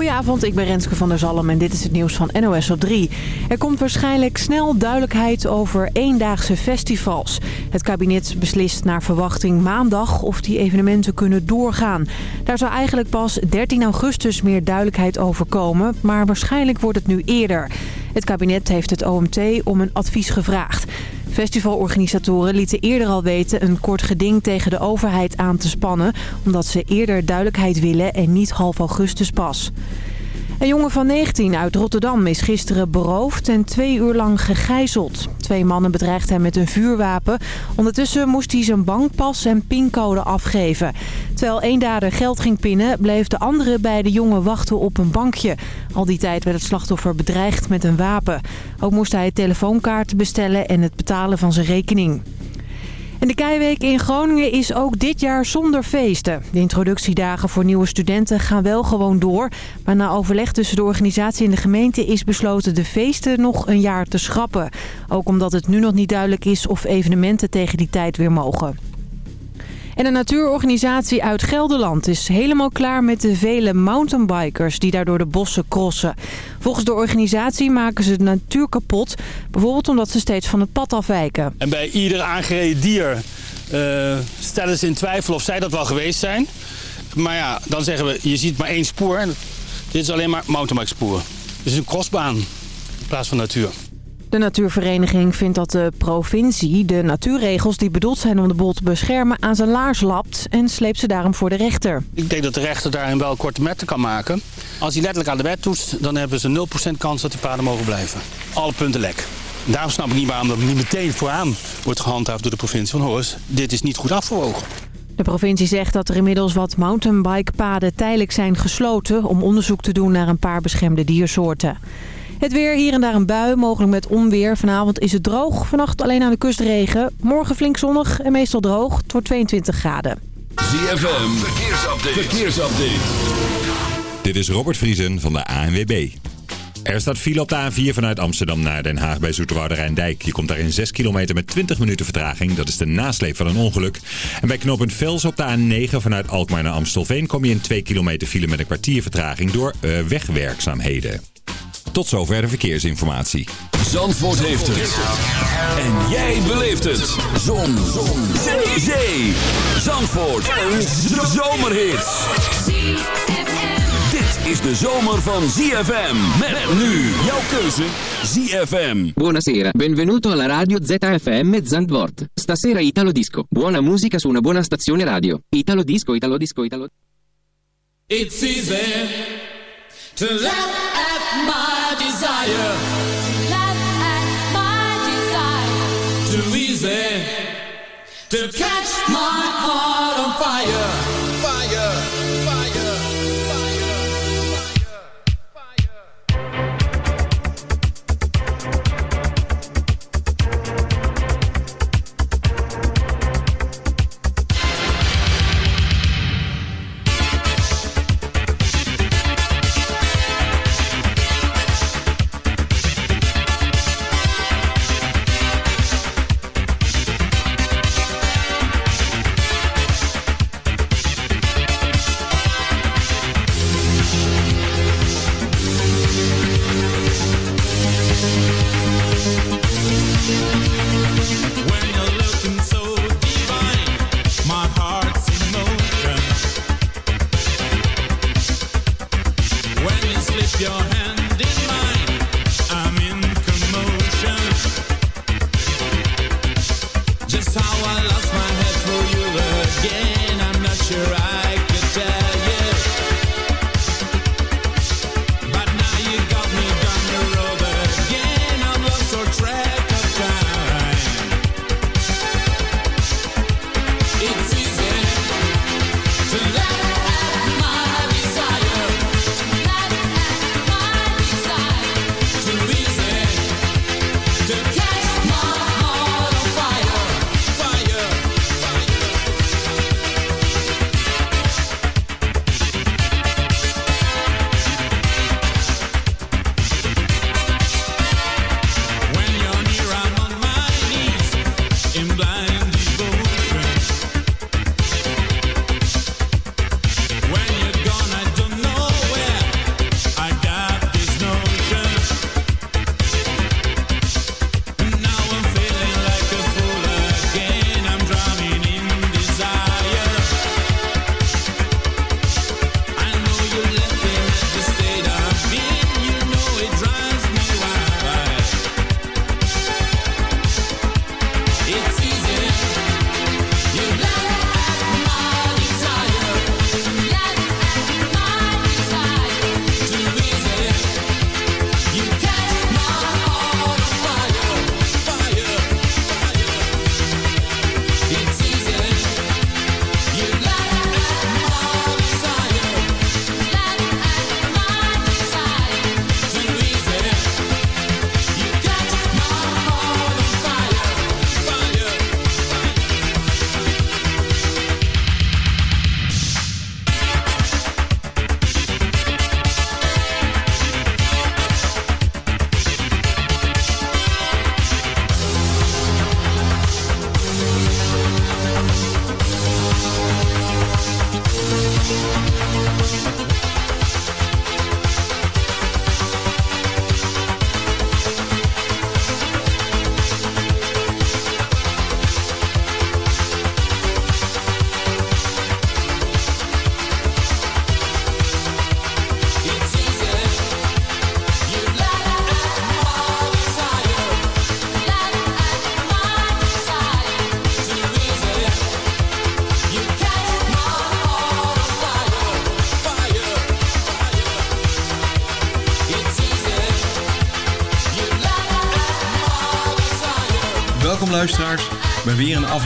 Goedenavond, ik ben Renske van der Zalm en dit is het nieuws van NOS op 3. Er komt waarschijnlijk snel duidelijkheid over eendaagse festivals. Het kabinet beslist naar verwachting maandag of die evenementen kunnen doorgaan. Daar zou eigenlijk pas 13 augustus meer duidelijkheid over komen, maar waarschijnlijk wordt het nu eerder. Het kabinet heeft het OMT om een advies gevraagd. Festivalorganisatoren lieten eerder al weten een kort geding tegen de overheid aan te spannen... omdat ze eerder duidelijkheid willen en niet half augustus pas. Een jongen van 19 uit Rotterdam is gisteren beroofd en twee uur lang gegijzeld. Twee mannen bedreigden hem met een vuurwapen. Ondertussen moest hij zijn bankpas en pincode afgeven. Terwijl één dader geld ging pinnen, bleef de andere bij de jongen wachten op een bankje. Al die tijd werd het slachtoffer bedreigd met een wapen. Ook moest hij telefoonkaarten bestellen en het betalen van zijn rekening. En de Keiweek in Groningen is ook dit jaar zonder feesten. De introductiedagen voor nieuwe studenten gaan wel gewoon door. Maar na overleg tussen de organisatie en de gemeente is besloten de feesten nog een jaar te schrappen. Ook omdat het nu nog niet duidelijk is of evenementen tegen die tijd weer mogen. En een natuurorganisatie uit Gelderland is helemaal klaar met de vele mountainbikers die daar door de bossen crossen. Volgens de organisatie maken ze de natuur kapot, bijvoorbeeld omdat ze steeds van het pad afwijken. En bij ieder aangereden dier uh, stellen ze in twijfel of zij dat wel geweest zijn. Maar ja, dan zeggen we, je ziet maar één spoor. Dit is alleen maar mountainbike spoor. Het is een crossbaan in plaats van natuur. De natuurvereniging vindt dat de provincie de natuurregels die bedoeld zijn om de bol te beschermen aan zijn laars lapt en sleept ze daarom voor de rechter. Ik denk dat de rechter daarin wel korte metten kan maken. Als hij letterlijk aan de wet toetst, dan hebben ze 0% kans dat die paarden mogen blijven. Alle punten lek. Daarom snap ik niet waarom dat niet meteen vooraan wordt gehandhaafd door de provincie van Horst. Dit is niet goed afgewogen. De provincie zegt dat er inmiddels wat mountainbikepaden tijdelijk zijn gesloten... om onderzoek te doen naar een paar beschermde diersoorten. Het weer, hier en daar een bui, mogelijk met onweer. Vanavond is het droog, vannacht alleen aan de kust regen. Morgen flink zonnig en meestal droog. Het wordt 22 graden. ZFM, verkeersupdate. verkeersupdate. Dit is Robert Vriesen van de ANWB. Er staat file op de A4 vanuit Amsterdam naar Den Haag bij Zoeterwoude Rijndijk. Je komt daar in 6 kilometer met 20 minuten vertraging. Dat is de nasleep van een ongeluk. En bij knooppunt Vels op de A9 vanuit Alkmaar naar Amstelveen... kom je in 2 kilometer file met een kwartier vertraging door uh, wegwerkzaamheden. Tot zover de verkeersinformatie. Zandvoort heeft het. En jij beleeft het. Zon. Zon. Zee. Zee. Zandvoort. Een zomerhit. Dit is de zomer van ZFM. Met nu jouw keuze ZFM. Buonasera, benvenuto alla radio ZFM Zandvoort. Stasera Italo Disco. Buona musica su una buona stazione radio. Italo Disco, Italo Disco, Italo... It's easy to laugh at my desire. Laugh at my desire. Too easy to catch my heart on fire.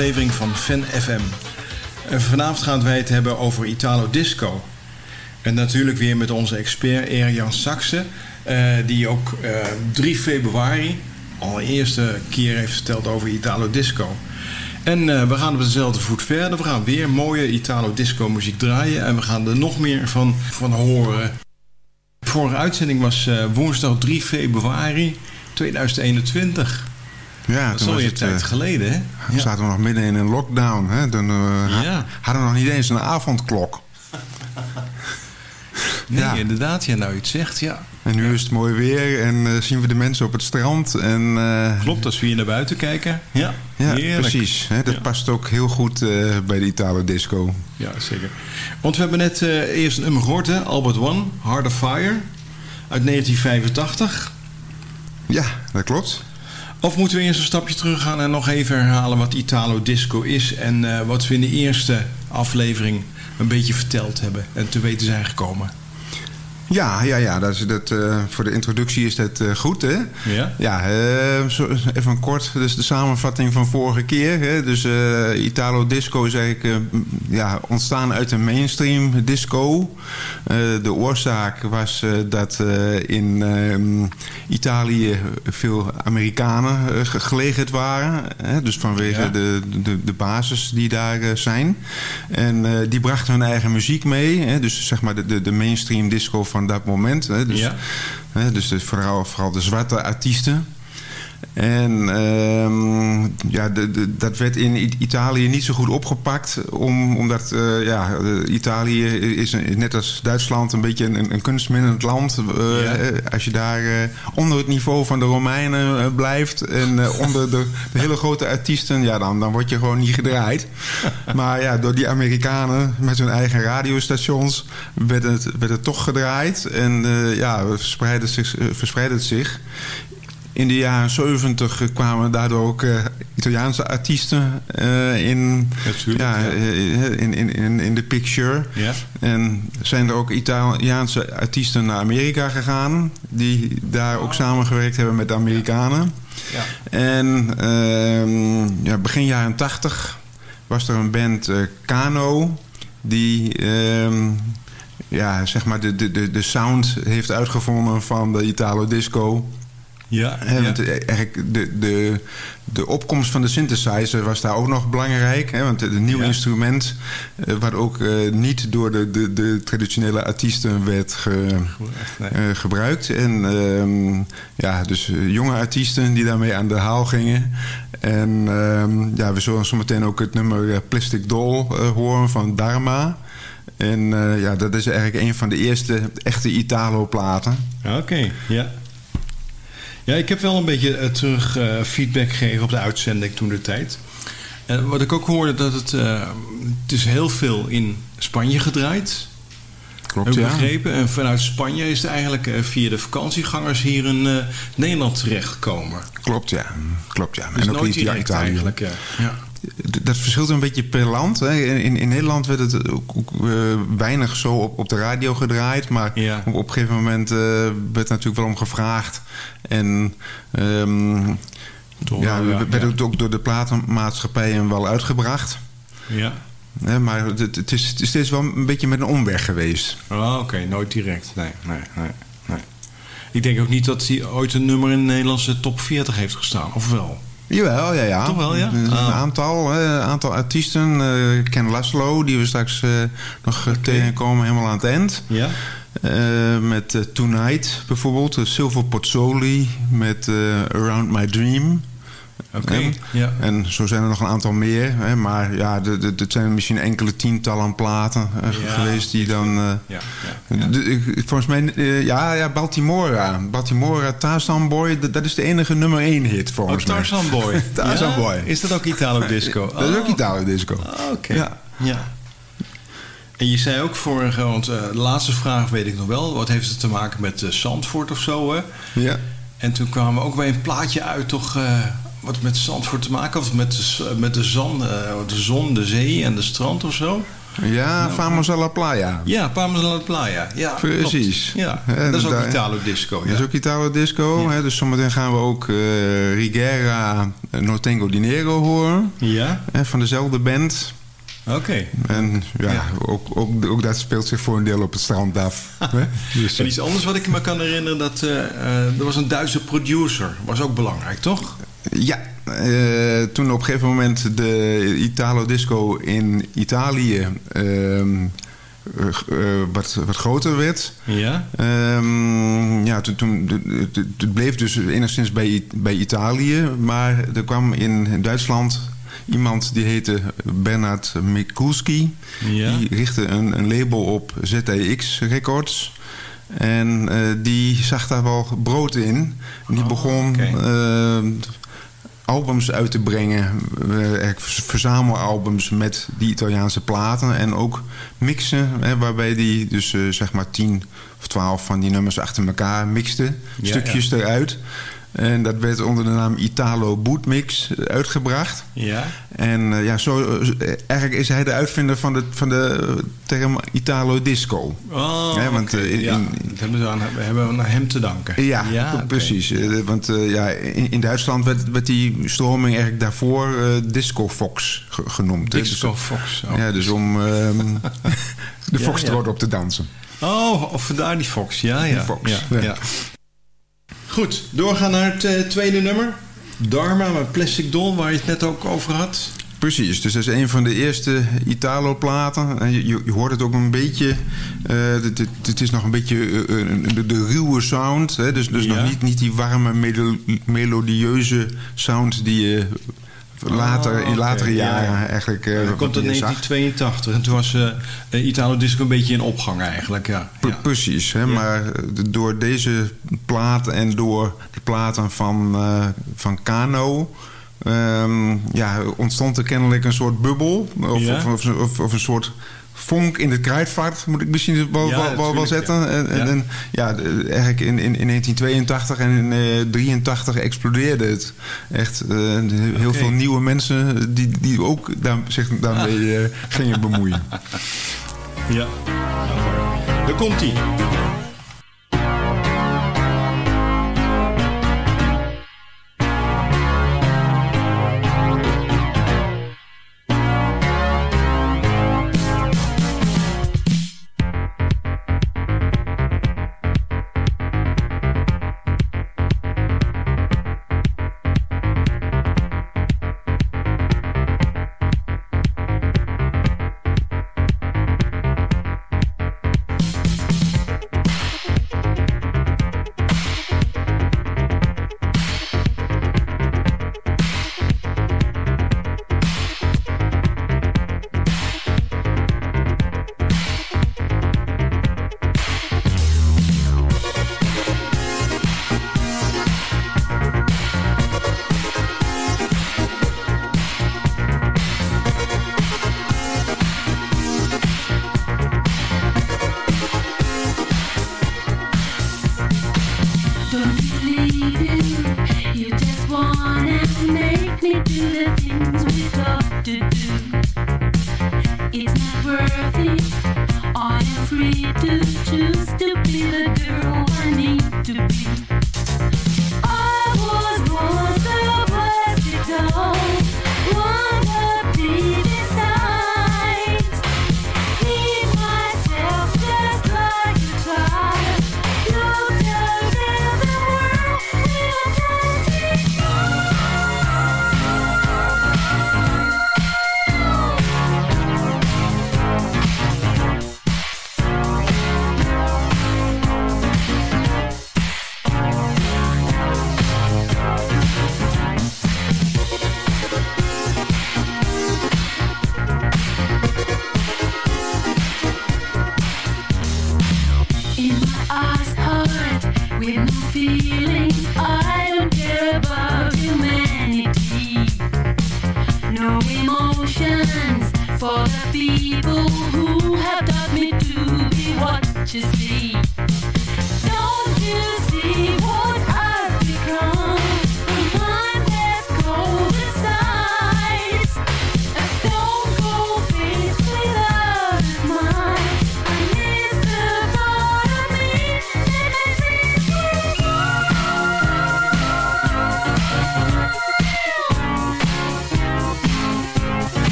Aflevering van Fan FM. En vanavond gaan wij het hebben over Italo Disco. En natuurlijk weer met onze expert Erjan Saxe, eh, die ook eh, 3 februari al eerste keer heeft verteld over Italo Disco. En eh, we gaan op dezelfde voet verder. We gaan weer mooie Italo Disco muziek draaien en we gaan er nog meer van, van horen. De vorige uitzending was eh, woensdag 3 februari 2021. Ja, Dat is alweer tijd eh, geleden, hè? Toen zaten we nog midden in een lockdown. Hè? Toen eh, Ja. hadden we nog niet eens een avondklok. Nee, Ja. inderdaad. Ja, nou het zegt, ja. En nu is het mooi weer en eh, zien we de mensen op het strand. En, eh, Klopt, als we hier naar buiten kijken. Ja, Ja, heerlijk. precies. Hè? Dat Ja. past ook heel goed bij de Italo Disco. Ja, zeker. Want we hebben net eerst een nummer gehoord, hè? Albert One, Heart of Fire, uit 1985. Ja, dat klopt. Of moeten we eerst een stapje terug gaan en nog even herhalen wat Italo Disco is... en eh, wat we in de eerste aflevering een beetje verteld hebben en te weten zijn gekomen. Ja, ja, ja dat is, dat, eh, voor de introductie is dat eh, goed, hè? Ja? Ja, eh, zo, even kort. Dus de samenvatting van vorige keer. Hè? Dus Italo Disco is eigenlijk ja, ontstaan uit de mainstream disco. De oorzaak was dat in eh, Italië veel Amerikanen ge- gelegerd waren. Hè? Dus vanwege Ja. de, de, de basis die daar zijn. En die brachten hun eigen muziek mee. Hè? Dus zeg maar de, de, de mainstream disco van dat moment. Hè? Dus, Ja. hè, dus de, vooral, vooral de zwarte artiesten. En ehm, ja, de, de- dat werd in Italië niet zo goed opgepakt. Om, omdat eh, ja, Italië is een- net als Duitsland een beetje een, een kunstminnend land. Ja. eh, Als je daar onder het niveau van de Romeinen blijft... en onder de, de hele grote artiesten... ja, dan, dan word je gewoon niet gedraaid. maar ja, door die Amerikanen met hun eigen radiostations... werd het, werd het toch gedraaid. En ja, verspreidde zich, verspreidde het zich. In de jaren 70 kwamen daardoor ook eh, Italiaanse artiesten eh, in, Natuurlijk, ja, ja. eh, in, in, in, in de picture. Ja. En zijn er ook Italiaanse artiesten naar Amerika gegaan... die daar ook samengewerkt hebben met de Amerikanen. Ja. En ehm, ja, begin jaren 80 was er een band Kano... die ehm, ja, zeg maar de, de, de, de sound heeft uitgevonden van de Italo Disco... Ja, want eh, eigenlijk de, de, de opkomst van de synthesizer was daar ook nog belangrijk. Hè, want een nieuw Ja. instrument, eh, wat ook eh, niet door de, de, de traditionele artiesten werd ge- nee. gebruikt. En ehm, ja, dus jonge artiesten die daarmee aan de haal gingen. En ehm, ja, we zullen zo meteen ook het nummer Plastic Doll horen van Dharma. En ja, dat is eigenlijk een van de eerste echte Italo-platen. Oké, ja. Ja, ik heb wel een beetje eh, terug eh, feedback gegeven op de uitzending toen de tijd. En wat ik ook hoorde, dat het, eh, het is heel veel in Spanje gedraaid. Klopt, ja. begrepen. En vanuit Spanje is het eigenlijk eh, via de vakantiegangers hier in eh, Nederland terechtgekomen. Klopt, ja. Klopt, ja. Dus en ook nooit Italië. eigenlijk. Ja. Ja. Dat verschilt een beetje per land. Hè. In, in, Nederland werd het ook, eh, weinig zo op, op de radio gedraaid. Maar Ja. op, op een gegeven moment eh, werd natuurlijk wel om gevraagd. En ehm, ja, werd het ook door de platenmaatschappijen wel uitgebracht. ja. Maar het, het, is, het is steeds wel een beetje met een omweg geweest. Oh, Oké, nooit direct. Nee, nee, nee, nee. Ik denk ook niet dat hij ooit een nummer in de Nederlandse top 40 heeft gestaan. Of wel? Jawel, ja, ja. Toch wel, ja? Een, Ah. aantal, een aantal artiesten. eh, Ken Laszlo, die we straks eh, nog tegenkomen helemaal aan het eind. Ja? Met Tonight bijvoorbeeld. Uh, Silver Pozzoli met Around My Dream. Oké, ja. En zo zijn er nog een aantal meer. Hè? Maar ja, het zijn misschien enkele tientallen platen eh, Ja, geweest die dan... eh, Ja, ja, de- volgens mij, eh, ja, ja, Baltimora. Baltimora, Tarzan Boy, dat, is de enige nummer één hit Oh, volgens mij. Tarzan Boy. Tarzan? Boy. Is dat ook Italo Disco? Dat is ook Oh. Italo Disco. Ah, Oké. Ja. ja. En je zei ook vorige, want de laatste vraag weet ik nog wel. Wat heeft het te maken met eh, Zandvoort of zo, hè? Ja. En toen kwamen we ook bij een plaatje uit, toch... wat met Zandvoort te maken? Of met de, s- met de, zon, eh, de zon, de zee en de strand of zo? Ja, Nou, Famos a la Playa. Ja, Palmas a la Playa. Ja, Precies. klopt. Ja, dat is ook Italo Disco. Dat is ook Italo Disco. Hè, dus zometeen gaan we ook eh Rigera No Tengo Dinero horen. Ja, Hè, van dezelfde band. oké. En ja, Ja. Ook, ook, ook dat speelt zich voor een deel op het strand af. Dus, En iets anders wat ik me kan herinneren, dat eh, eh, er was een Duitse producer. Was ook belangrijk, toch? Ja, eh, toen op een gegeven moment de Italo Disco in Italië ehm, eh, wat, wat groter werd. Ja. Ehm, ja, toen, toen, het- bleef dus enigszins bij, bij Italië. Maar er kwam in Duitsland iemand die heette Bernard Mikulski. Ja. Die richtte een, een label op ZTX Records. En eh, die zag daar wel brood in. En die Oh, begon albums uit te brengen. verzamelalbums met die Italiaanse platen. En ook mixen, hè, waarbij die dus eh, zeg maar tien of twaalf van die nummers achter elkaar mixte. Ja, stukjes eruit. En dat werd onder de naam Italo Bootmix uitgebracht. Ja. En eh, ja, zo, eh, eigenlijk is hij de uitvinder van de, van de term Italo Disco. Oh, Ja, want, oké. eh, in- ja, in- dat hebben we, aan, we hebben aan hem te danken. Ja, precies. Eh, Want eh, ja, in, in Duitsland werd, werd die stroming eigenlijk daarvoor eh, Disco Fox ge- genoemd. hè. Disco Dus- Fox. Oh. Ja, dus om ehm, de foxtrot op te dansen. Oh, of vandaar die Fox. Ja, ja. Die Fox, ja. Goed, doorgaan naar het eh, tweede nummer. Dharma met Plastic Doll, waar je het net ook over had. Precies, dus dat is een van de eerste Italo-platen. En je, je- hoort het ook een beetje... eh, het, is nog een beetje eh, eh, de, de ruwe sound. Hè? Dus, dus Ja. nog niet, niet die warme, melo- melodieuze sound... die je later, in oké, latere ja, jaren ja. eigenlijk eh, Dat komt in meer zag. 1982 en toen was eh, Italo Disco een beetje in opgang eigenlijk. Ja. Pre- Ja. Precies, hè? maar door deze plaat en door de platen van, van Kano... ehm, ja, ontstond er kennelijk een soort bubbel. Of, of- of een soort vonk in het kruidvat, moet ik misschien wel, Ja, wel, wel, zetten. ja. En, en, Ja. en ja, de- eigenlijk in, in, in 1982 en in 1983 explodeerde het. Echt eh, heel veel nieuwe mensen die, die ook daar, zich daarmee eh, gingen bemoeien. Ja. Daar komt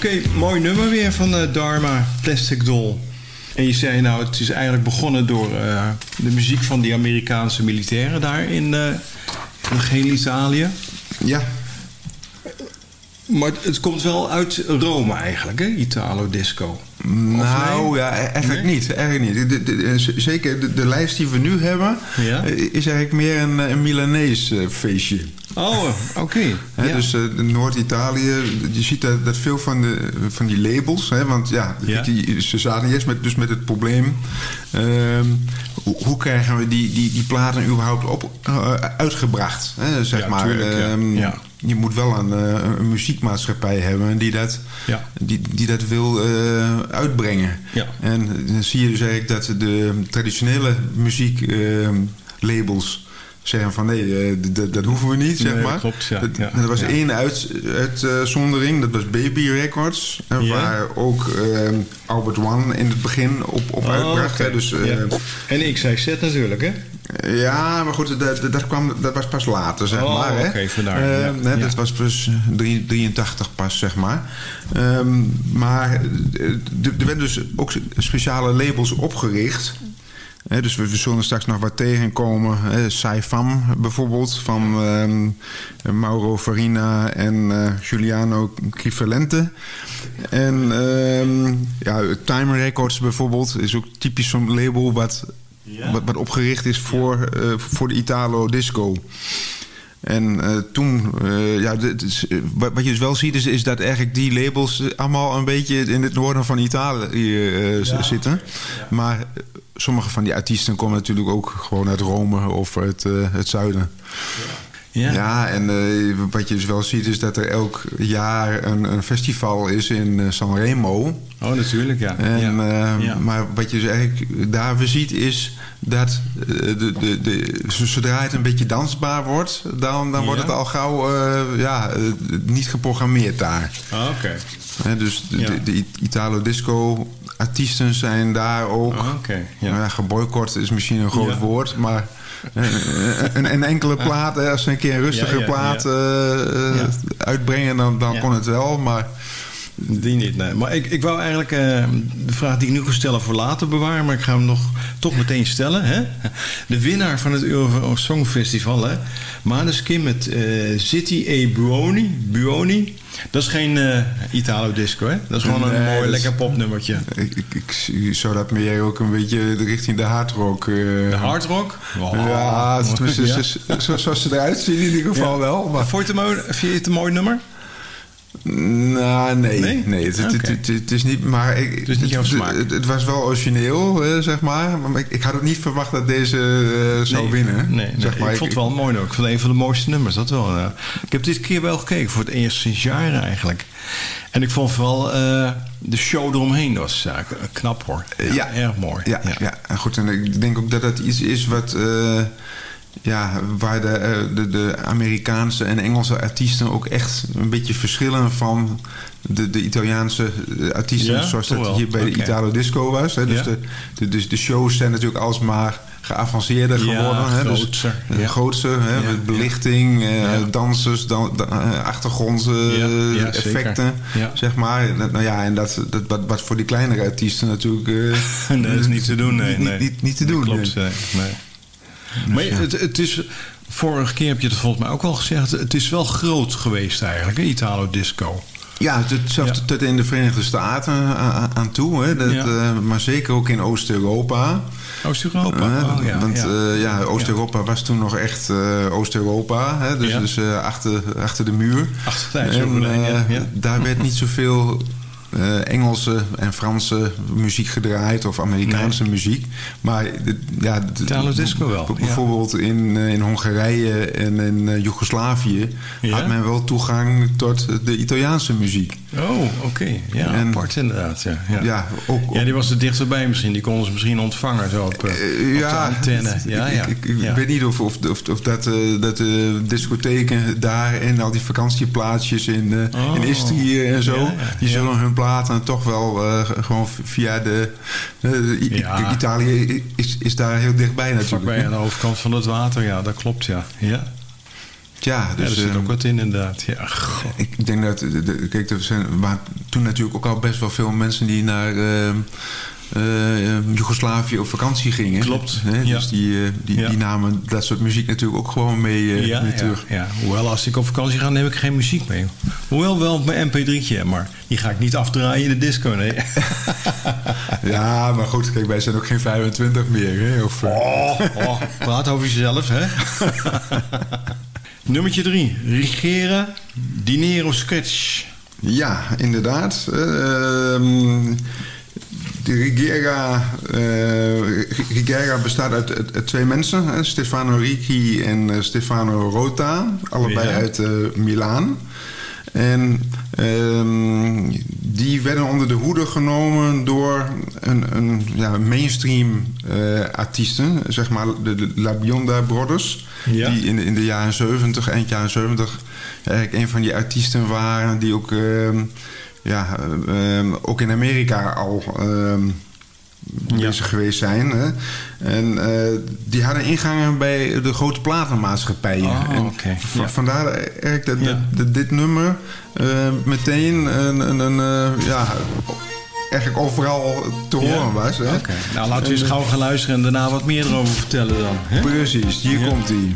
Oké, mooi nummer weer van eh, Dharma, Plastic Doll. En je zei nou, het is eigenlijk begonnen door eh, de muziek van die Amerikaanse militairen daar in uh, geheel Italië. Ja. Maar het komt wel uit Rome eigenlijk, hè? Italo disco. Nou nee? ja, eigenlijk Nee? niet. Eigenlijk niet. De, de- de- z- zeker de, lijst die we nu hebben Ja? eh, is eigenlijk meer een, een Milanees eh, feestje. Oh, oké. Ja. Dus eh, Noord-Italië, je ziet dat, dat veel van, de, van die labels. Hè, want ja, Ja. Die, ze zaten eerst met, dus met het probleem. ehm, hoe, hoe krijgen we die, die, die platen überhaupt op, eh, uitgebracht? Hè, zeg Ja, maar. tuurlijk, ja. Ehm, Ja. Je moet wel een, eh, een muziekmaatschappij hebben die dat, Ja. die, die dat wil uitbrengen. Ja. En dan zie je dus eigenlijk dat de traditionele muzieklabels zeggen van nee, eh, dat hoeven we niet, zeg Nee, maar. klopt, ja, Dat- ja, er was ja. één uit, uitzondering, dat was Baby Records. Ja. Waar ook eh, Albert One in het begin op, op Oh, uitbracht. Dus, eh, Ja. En XYZ natuurlijk, hè? ja, maar goed, dat, dat, kwam, dat was pas later, zeg Oh, maar. hè. oké, vandaar, Eh, ja. Ja. Dat was pas drie- 83 pas, zeg maar. Ehm, maar eh, er werden dus ook speciale labels opgericht. Dus we, we zullen straks nog wat tegenkomen. Hè, Saifam bijvoorbeeld, van ehm, Mauro Farina en eh, Giuliano Crivalente. En ehm, ja, Time Records bijvoorbeeld is ook typisch zo'n label wat, wat, wat opgericht is voor, eh, voor de Italo disco. En eh, toen, eh, ja, dit eh, wat, je dus wel ziet, is, is dat eigenlijk die labels allemaal een beetje in het noorden van Italië zitten. Maar sommige van die artiesten komen natuurlijk ook gewoon uit Rome of uit het zuiden. Ja. Ja, en eh, wat je dus wel ziet is dat er elk jaar een, een festival is in eh, Sanremo. Oh, natuurlijk, ja. En, ja. eh, Ja. Maar wat je dus eigenlijk daar weer ziet is dat de, de, de, zo- zodra het een beetje dansbaar wordt, dan, dan wordt Ja. het al gauw ja, niet geprogrammeerd daar. Ah, Oké. Dus de, Ja. de, de Italo disco artiesten zijn daar ook. Oké, ja. Nou ja, geboycott is misschien een groot Ja. woord, maar een, een enkele plaat, als ze een keer een rustige plaat eh, eh, uitbrengen, dan, dan kon het wel. Maar Die niet, nee. Maar ik, ik wou eigenlijk eh, de vraag die ik nu ga stellen voor later bewaren, maar ik ga hem nog toch meteen stellen. Hè? De winnaar van het Euro Songfestival, hè? Maneskin met eh, City E Buoni. Buoni. Dat is geen eh, Italo disco, hè? Dat is gewoon een mooi is- lekker popnummertje. ik, ik, ik zou dat meer ook een beetje richting de hardrock. De hardrock? Ja, zo- zoals ze eruit zien in ieder geval Ja. wel. Maar, Vond je het een mooi, vind je het een mooi nummer? Nou, nee. Nee? nee? het, het, het, het is niet... Maar ik, Het is niet jouw het, smaak. Het, het was wel origineel, eh, zeg maar. Maar ik, ik had ook niet verwacht dat deze eh, zou nee, winnen. Nee, nee. zeg maar. ik vond het wel mooi nummer. Ik vond het een van de mooiste nummers, dat wel. ja. Ik heb dit keer wel gekeken, voor het eerst sinds jaren eigenlijk. En ik vond vooral eh, de show eromheen, was knap hoor. Ja, Ja. erg mooi. Ja, ja. en goed. En ik denk ook dat dat iets is wat... eh, ja, waar de, eh, de, de Amerikaanse en Engelse artiesten ook echt een beetje verschillen van de, de Italiaanse eh, artiesten Ja, zoals dat wel. hier bij de Italo Disco was. Hè. Dus, Ja. de, de, dus de shows zijn natuurlijk alsmaar geavanceerder Ja, geworden. hè. Dus, grootser, eh, ja. grootser, hè, met ja. belichting, eh, dansers, dan, zeker. effecten, zeg maar. Dat- Nou ja, en dat, dat wat, wat voor die kleinere artiesten natuurlijk... Nee, dat is niet te doen, nee. niet, nee. niet, niet te doen. Klopt, nee. nee. Nee. Maar het, het is, vorige keer heb je het volgens mij ook al gezegd, het is wel groot geweest eigenlijk, hè, Italo Disco. Ja, tot, zelfs Ja. tot in de Verenigde Staten aan, aan toe. Hè. Dat, Ja. eh, maar zeker ook in Oost-Europa. Oost-Europa, Eh, oh, ja. want ja. eh, ja, Oost-Europa was toen nog echt eh, Oost-Europa. Dus, dus eh, achter, achter de muur. Achter de En, eh. Daar werd niet zoveel eh, Engelse en Franse muziek gedraaid. Of Amerikaanse muziek. Maar de- ja, de- disco wel, ja. Bijvoorbeeld in, eh, in Hongarije en in eh, Joegoslavië... Ja? had men wel toegang tot de Italiaanse muziek. Oh, oké. Ja, En- apart inderdaad. Ja, ja. Ja, ook, Ja, die was er dichterbij misschien. Die konden ze misschien ontvangen zo op, op ja, antenne. Ja, ik, ja. ik, weet niet of, of, of, of dat, dat de discotheken daar en al die vakantieplaatsjes in, eh Oh. in Istrië en zo, die zullen hun platen toch wel eh, gewoon via de. eh, Ja. Italië is, is daar heel dichtbij natuurlijk. Hè. aan de overkant van het water, ja, dat klopt, ja. ja. Ja, Ja, dus... er zit eh, ook wat in inderdaad. Ja, god. Ik denk dat, de- de- kijk, er zijn, waren toen natuurlijk ook al best wel veel mensen die naar eh, Joegoslavië op vakantie gingen. Klopt, Hè? ja. Dus die, eh, die, Ja. die namen dat soort muziek natuurlijk ook gewoon mee, eh, ja, mee terug. ja. Hoewel, als ik op vakantie ga, neem ik geen muziek mee. Hoewel wel op mijn mp3'tje, maar die ga ik niet afdraaien in de disco, nee. Ja, maar goed, kijk, wij zijn ook geen 25 meer. Hè? Of, Oh, oh, praat over jezelf, hè? Nummertje drie. Rigera, Dinero Sketch. Ja, inderdaad. Ehm, de Rigera, eh, Rigera bestaat uit, uit- uit twee mensen. Hè? Stefano Ricci en eh, Stefano Rota. Allebei Ja. uit eh, Milaan. En ehm, die werden onder de hoede genomen door een, een ja, mainstream eh, artiesten. Zeg maar de, de La Bionda Brothers. Ja. Die in, de- in de jaren 70, eind jaren 70... eigenlijk een van die artiesten waren die ook... ehm, ja, ehm, ook in Amerika al ehm, bezig geweest zijn. Hè? En eh, die hadden ingangen bij de grote platenmaatschappijen. Oh, En Ja. Vandaar eigenlijk dat, Ja. dit nummer eh, meteen een, een, een, eh, ja, eigenlijk overal te horen was. Hè? Oké. Nou, laten we eens gauw gaan luisteren en daarna wat meer erover vertellen dan. Hè? Precies, hier komt hij.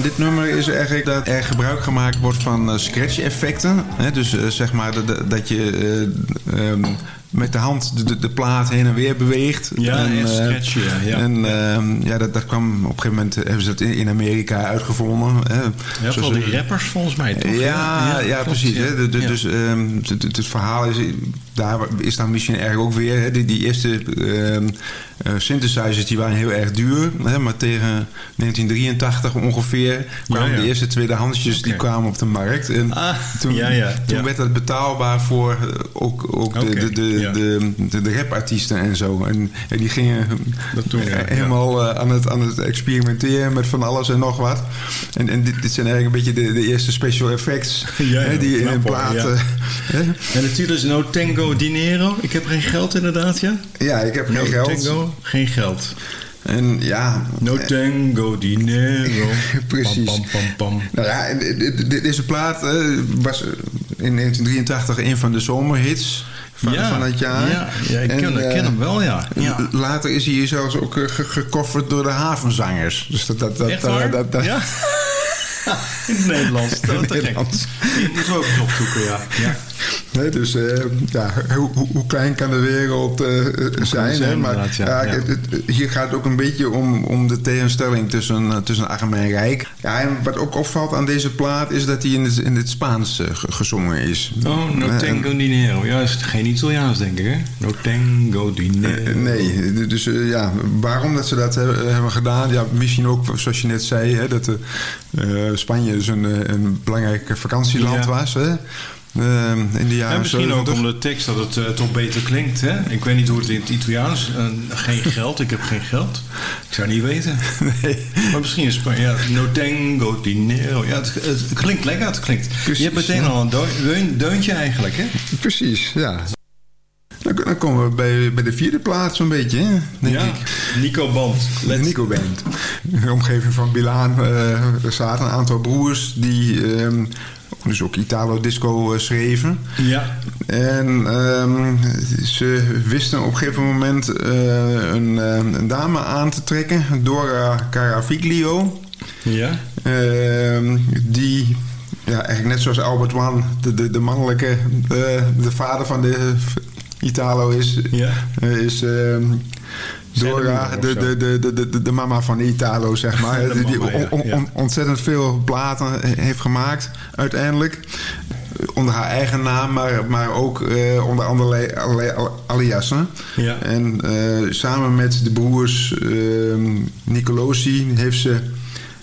Aan, dit nummer is eigenlijk dat er gebruik gemaakt wordt van eh, scratch-effecten. Dus eh, zeg maar dat, dat je eh, ehm, met de hand de, de, de plaat heen en weer beweegt. Ja, en, echt eh, scratchen, ja. En ehm, ja, dat, dat kwam op een gegeven moment, hebben ze dat in, in Amerika uitgevonden. Hè. Ja, vooral die rappers volgens mij, toch? ja, ja, precies. ja. Hè. De-. Dus ehm, het, het- verhaal is, daar is dan misschien erg ook weer. Hè. Die, die eerste synthesizers die waren heel erg duur. Hè, maar tegen 1983 ongeveer kwamen Ja, ja. de eerste tweedehandsjes die Oké. kwamen op de markt. En Ah, toen, ja, ja, toen ja. werd dat betaalbaar voor eh, ook, ook de, de, de, de, de, de rapartiesten en zo. En, en die gingen toen, eh, helemaal eh, aan, het, aan het experimenteren met van alles en nog wat. En, en dit, dit zijn eigenlijk een beetje de, de eerste special effects hè, die in een plaat... eh? En de titel is No Tango Dinero. Ik heb geen geld inderdaad, ja? Ja, ik heb geen no geld. Tango, geen geld. En ja... No Tango Dinero. Precies. Pam, pam, pam, pam. Nou ja, deze plaat eh, was in 1983 een van de zomerhits van, Ja, van het jaar. ja, ja, ik En, ken- eh, hem wel, ja. Later is hij zelfs ook eh, ge- gekofferd door de havenzangers. Dus dat, dat, dat, Echt waar? dat, dat- ja? In het Nederlands. Dat we ook eens opzoeken, ja. ja. Dus eh, ja, hoe, hoe- klein kan de wereld eh, eh, zijn? Maar inderdaad, ja. ja, Ja. het- het- hier gaat het ook een beetje om, om de tegenstelling tussen, eh, tussen arm en rijk. Ja, en wat ook opvalt aan deze plaat is dat hij in het, in het Spaans ge- gezongen is. Oh, No en- Tango Dinero. Ja, is geen Italiaans, denk ik, hè? No Tango Dinero. Nee, dus ja, waarom dat ze dat hebben, gedaan? Ja, misschien ook, zoals je net zei, hè, dat Spanje dus een, een belangrijk vakantieland Ja. was. Hè? Eh, in de jaren Ja, misschien ook 70. om de tekst dat het eh, toch beter klinkt. Hè? Ik weet niet hoe het in het Italiaans... eh, geen geld, ik heb geen geld. Ik zou niet weten. Nee. Maar misschien is het... Ja, no tango dinero. Ja, het, het klinkt lekker. Het klinkt. Precies, je hebt meteen ja. al een deun- deun- deuntje eigenlijk, hè? Precies, ja. Dan, dan komen we bij, bij de vierde plaats zo'n beetje, hè, denk ja. ik. Nico Band. De Nico Band. In de omgeving van Milaan er zaten een aantal broers die ehm, dus ook Italo-disco eh, schreven. Ja. En ehm, ze wisten op een gegeven moment eh, een, eh, een dame aan te trekken, Dora Caraviglio. Ja. Ehm, die ja, eigenlijk net zoals Albert One, de, de, de mannelijke, de, de vader van de Italo is, Ja. is ehm, Dora, of de, de, de, de, de, mama van Italo, zeg maar. Die on- on- ontzettend veel platen heeft gemaakt, uiteindelijk. Onder haar eigen naam, maar, maar ook eh, onder allerlei, allerlei aliasen. Ja. En eh, samen met de broers ehm Nicolosi heeft ze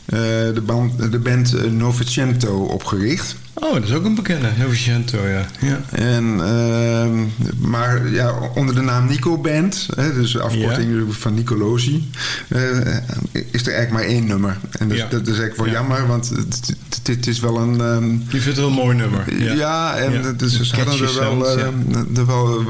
eh, de, band, de band eh, Novecento opgericht. Oh, dat is ook een bekende. Novecento, ja. ja. En, ehm, maar ja, onder de naam Nico Band, hè, dus afkorting van Nicolosi, eh, is er eigenlijk maar één nummer. En dus, Ja. dat is eigenlijk wel Ja. jammer, want dit is wel een... ehm, Je vindt het wel een mooi nummer. ja, en Ja. Dus ze hadden er wel, eh, er wel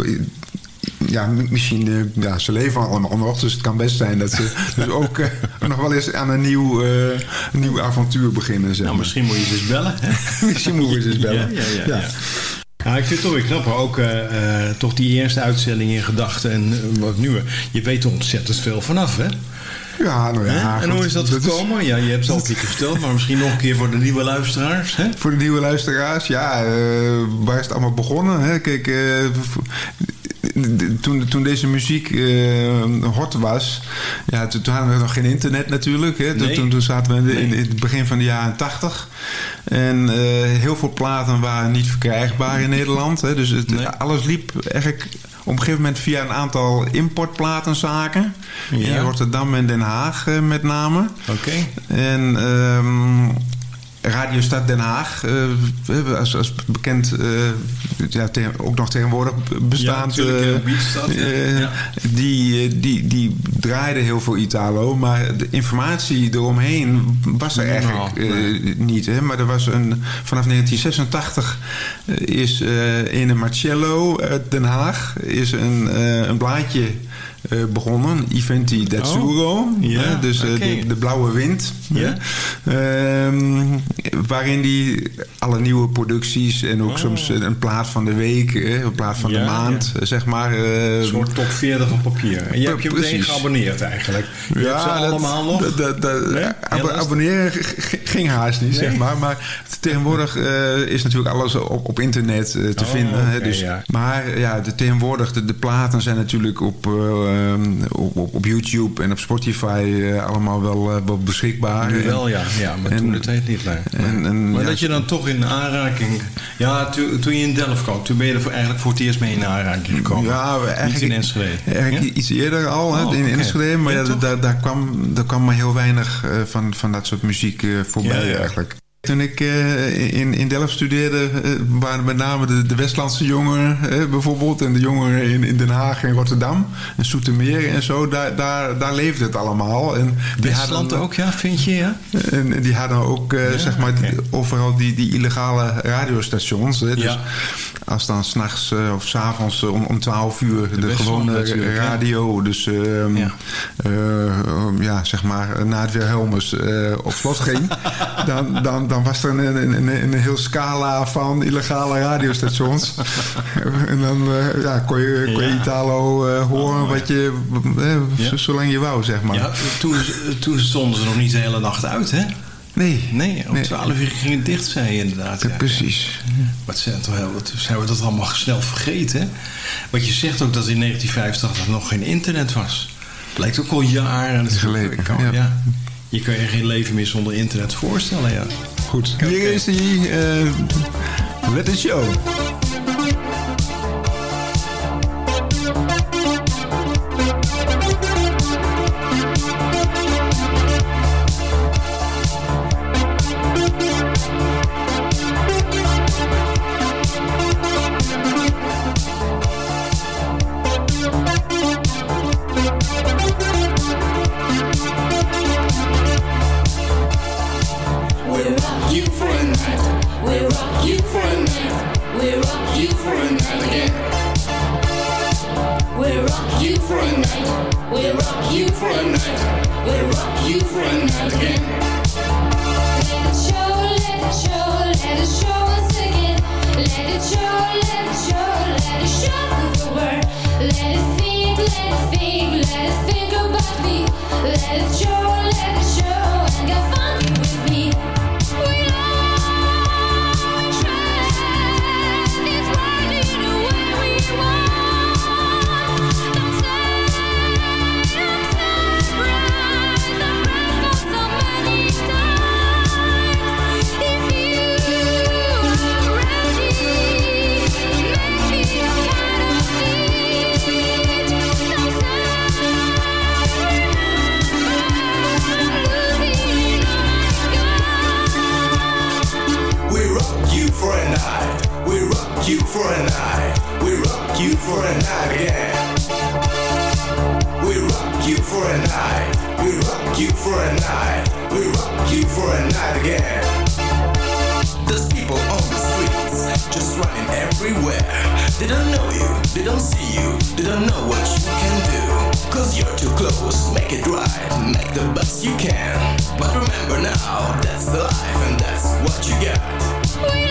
ja, mi- misschien, eh, ja, ze leven allemaal nog, dus het kan best zijn dat ze dus ook eh, nog wel eens aan een nieuw, eh, nieuw avontuur beginnen. Zeg Nou, misschien moet je ze eens bellen. Misschien moeten we ze eens bellen. Ja, ja, ja. ja. Ik vind het toch weer knap. maar Ook toch die eerste uitzending in gedachten en wat nieuwe. Je weet er ontzettend veel vanaf, hè? Ja, nou ja. En hoe is dat dat is- gekomen? Ja, je hebt het al een keer verteld, maar misschien nog een keer voor de nieuwe luisteraars. Hè? Voor de nieuwe luisteraars, ja, waar is het allemaal begonnen? Hè? Kijk, toen, toen deze muziek eh, hot was, ja, toen, toen hadden we nog geen internet natuurlijk. Hè? Toen, Nee. toen, toen zaten we in, de- in het begin van de jaren tachtig. En eh, heel veel platen waren niet verkrijgbaar in Nederland. Hè? Dus het, Nee. alles liep eigenlijk op een gegeven moment via een aantal importplatenzaken. Ja. In Rotterdam en Den Haag eh, met name. Oké. En ehm, Radio Stad Den Haag, eh, als, als bekend, eh, ja, ook nog tegenwoordig bestaand, Ja, eh, ja, die, die, die draaide heel veel Italo, maar de informatie eromheen was er eigenlijk niet. Hè? Maar er was een, vanaf 1986 eh, is in een Marcello uit Den Haag is een, een blaadje eh, begonnen. Eventi Datsuro. ja, hè, dus eh, de, de blauwe wind. Ja. Ehm, waarin die alle nieuwe producties en ook soms een plaat van de week, een plaat van Oh. Ja, de maand, zeg maar. eh, Een soort top 40 op papier. En je hebt je meteen geabonneerd eigenlijk. Je hebt ze dat- allemaal nog. dat- Nee? abonneren ging haast niet, Nee? zeg maar. Maar tegenwoordig eh, is natuurlijk alles op, op internet eh, te Oh, vinden. oké, dus, ja. Maar ja, de, tegenwoordig, de, de platen zijn natuurlijk op, eh, op, op, op YouTube en op Spotify eh, allemaal wel, eh, wel beschikbaar. Nu wel, ja. ja maar en- toen tijd niet. Nee. en- en, maar ja, dat je dan toch in aanraking... Ja, toen, toen je in Delft kwam, toen ben je er voor, eigenlijk voor het eerst mee in aanraking gekomen. Ja, Niet eigenlijk, in Enschede. eigenlijk Ja? iets eerder al, Oh, in. Enschede. Maar Ja, daar, daar, kwam, daar kwam maar heel weinig eh, van, van dat soort muziek voorbij eigenlijk. Toen ik eh, in, in Delft studeerde, eh, waren met name de, de Westlandse jongeren eh, bijvoorbeeld. En de jongeren in, in Den Haag en Rotterdam. En Soetermeer en zo. Daar, daar, daar leefde het allemaal. En die Westland hadden, ook, ja, vind je, ja? En, die hadden ook zeg maar, overal die, die illegale radiostations. Hè. Dus Ja. als dan s'nachts of s'avonds om, om 12 uur de, gewone radio, dus uh, Ja. ja. zeg maar na het Wilhelmus op slot ging, dan, dan, dan was er een, een, een, een heel scala van illegale radiostations. en dan uh, ja, kon je, kon je Ja. Italo uh, horen Oh, wat je, eh, Ja. zolang je wou, zeg maar. Ja, toen, toen stonden ze nog niet de hele nacht uit, hè? Nee. Nee, om Nee. 12 uur ging het dicht, zei je inderdaad. Ja. Precies. Wat zijn, wat zijn we dat allemaal snel vergeten? hè? Want je zegt ook dat in 1985 nog geen internet was. Blijkt ook al jaren Geleden, kan, ja. ja. Je kan je geen leven meer zonder internet voorstellen, ja. Goed. Hier is die uh, Let It Show. For a night. We'll rock you for a night. We'll rock you for a night again. Let it show, let it show, let it show us again. Let it show, let it show, let it show the world. Let it think, let it think, let it think about me. Let it show, let for a night. We rock you for a night again. We rock you for a night. We rock you for a night. We rock you for a night again. There's people on the streets just running everywhere. They don't know you, they don't see you, they don't know what you can do. Cause you're too close, make it right, make the best you can. But remember now, that's the life and that's what you got.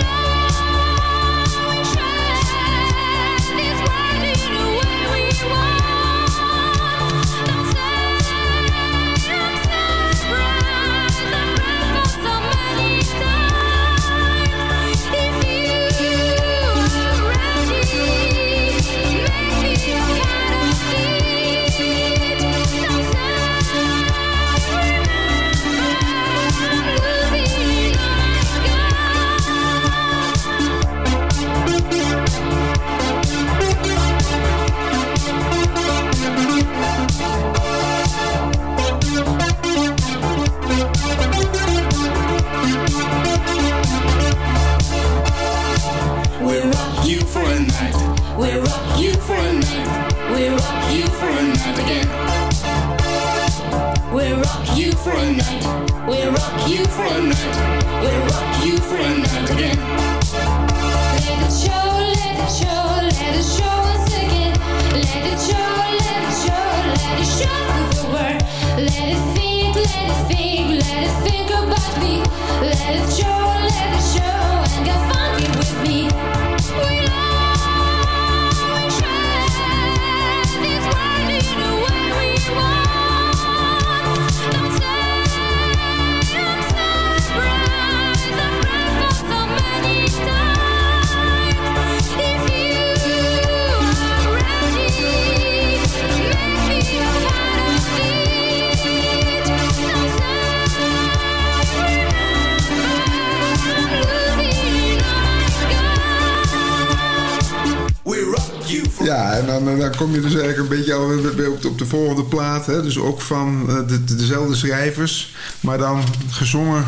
De, volgende plaat. Hè? Dus ook van eh, de, de- dezelfde schrijvers. Maar dan gezongen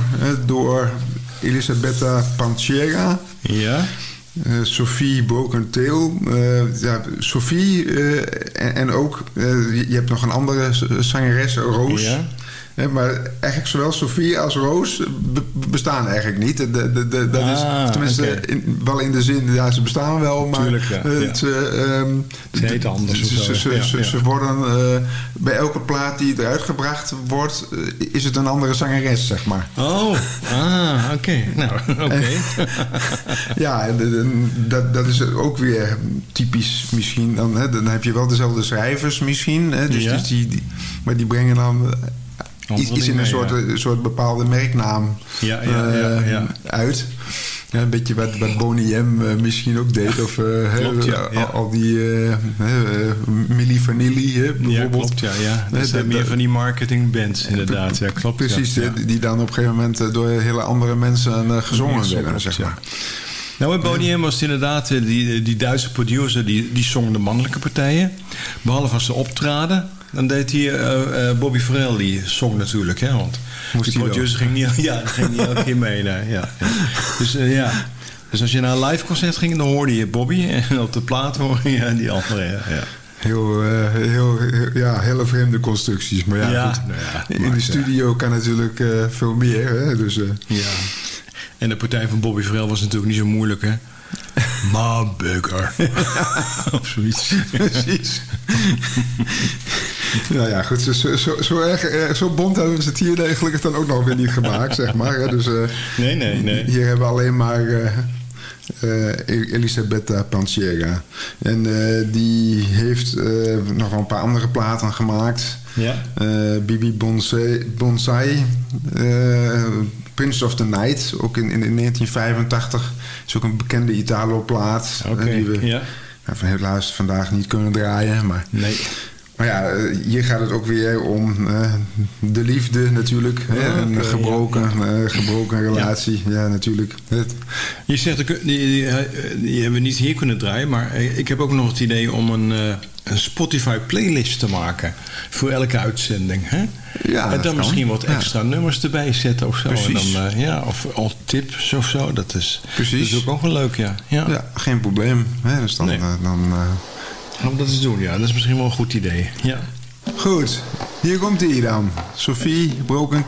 door Elisabetta Panchera. Ja. eh, Sophie Broken Tail. eh, ja, Sophie en, en ook, je, hebt nog een andere zangeres, Roos. Ja. Maar eigenlijk zowel Sophie als Roos bestaan eigenlijk niet. De, de, de, dat is, Ah, tenminste, in, wel in de zin, ja, ze bestaan wel, maar Tuurlijk, ja, ja. het, Ze heten anders ze, zo, ze, ja, ze, ja. ze worden eh, bij elke plaat die eruit gebracht wordt, eh, is het een andere zangeres, zeg maar. Oh, ah, oké. Nou, oké. Ja, en dat, dat is ook weer typisch misschien. Dan, hè, dan heb je wel dezelfde schrijvers misschien. Hè, dus Ja. dus die, die, maar die brengen dan iets, iets in een soort, een soort bepaalde merknaam Ja, ja, ja, eh, ja. uit. Ja, een beetje wat, wat Boney M eh, misschien ook deed. Of eh, ja, al- ja. al, die eh eh, Milli Vanilli hè, Ja, bijvoorbeeld. klopt, ja. ja. Dat zijn meer van die marketingbands, inderdaad. Ja, klopt. Precies, die- die dan op een gegeven moment eh, door hele andere mensen eh, gezongen werden, zeg maar. Nou, Boney M was het inderdaad, eh, die, die Duitse producer, die, die zong de mannelijke partijen. Behalve als ze optraden, dan deed hij, eh, eh, Bobby Farrell, die zong natuurlijk, hè. Want Moest die producer ging niet, ja, ging niet elke keer mee, nee, ja. Dus eh, ja, dus als je naar een live concert ging, dan hoorde je Bobby. En op de plaat hoorde je die andere, ja. Heel, heel, heel- ja, hele vreemde constructies. Maar ja, Ja, goed. nou ja, in de ja. studio kan natuurlijk veel meer. Hè? Dus, Ja. En de partij van Bobby Farrell was natuurlijk niet zo moeilijk, hè? Ma Burger. of zoiets. Precies. nou ja, goed. Zo, zo, zo, zo erg, eh, zo bond hebben ze het hier eigenlijk dan ook nog weer niet gemaakt, zeg maar. Dus, eh, Nee, nee, nee. Hier hebben we alleen maar eh, Elisabetta Panchera. En die heeft nog wel een paar andere platen gemaakt. Ja. Bibi Bonsai, Bonsai Prince of the Night, ook in, in, in 1985. Is ook een bekende Italo-plaat. Die we ja. ja, van helaas vandaag niet kunnen draaien. Maar, Nee. Maar ja, eh, hier gaat het ook weer om eh, de liefde natuurlijk. hè, oké, een gebroken, ja, eh, gebroken relatie. Ja, natuurlijk. Het, Je zegt, die, die, die hebben we niet hier kunnen draaien, maar ik heb ook nog het idee om een, een Spotify playlist te maken voor elke uitzending. Hè? Ja, en dan kan. misschien wat extra nummers erbij zetten of zo. En dan, ja, of, of tips of zo. Dat is, Precies. dat is ook, wel leuk, ja. Ja, geen probleem. Hè, dus dan, Nee. dan, Gaan we dat eens doen, ja. Dat is misschien wel een goed idee. Ja. Goed, hier komt ie dan. Sophie Broken